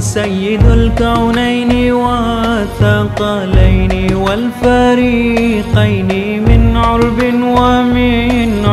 سيد الكونين والثقلين والفريقين من عرب ومن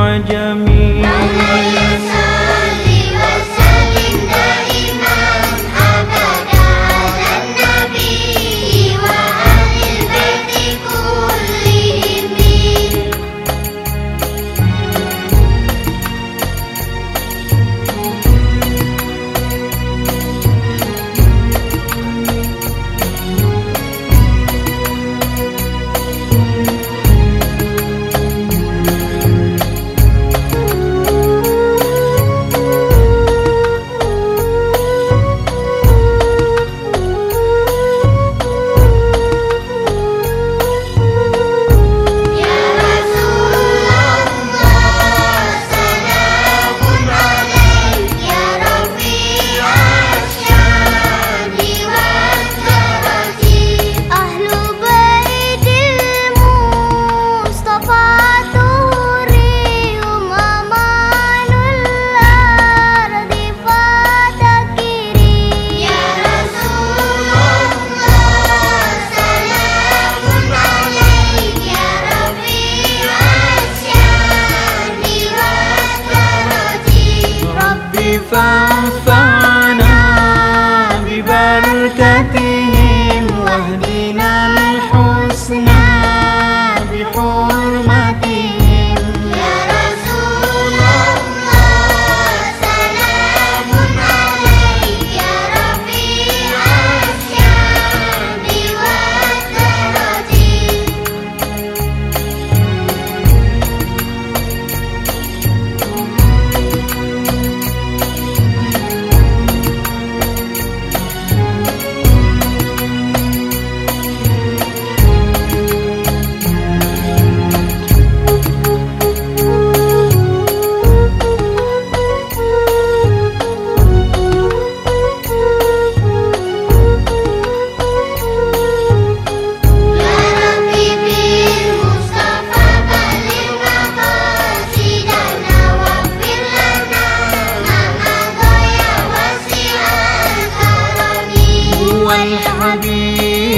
found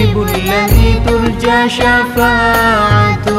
الحبيب الذي ترجى شفاعته.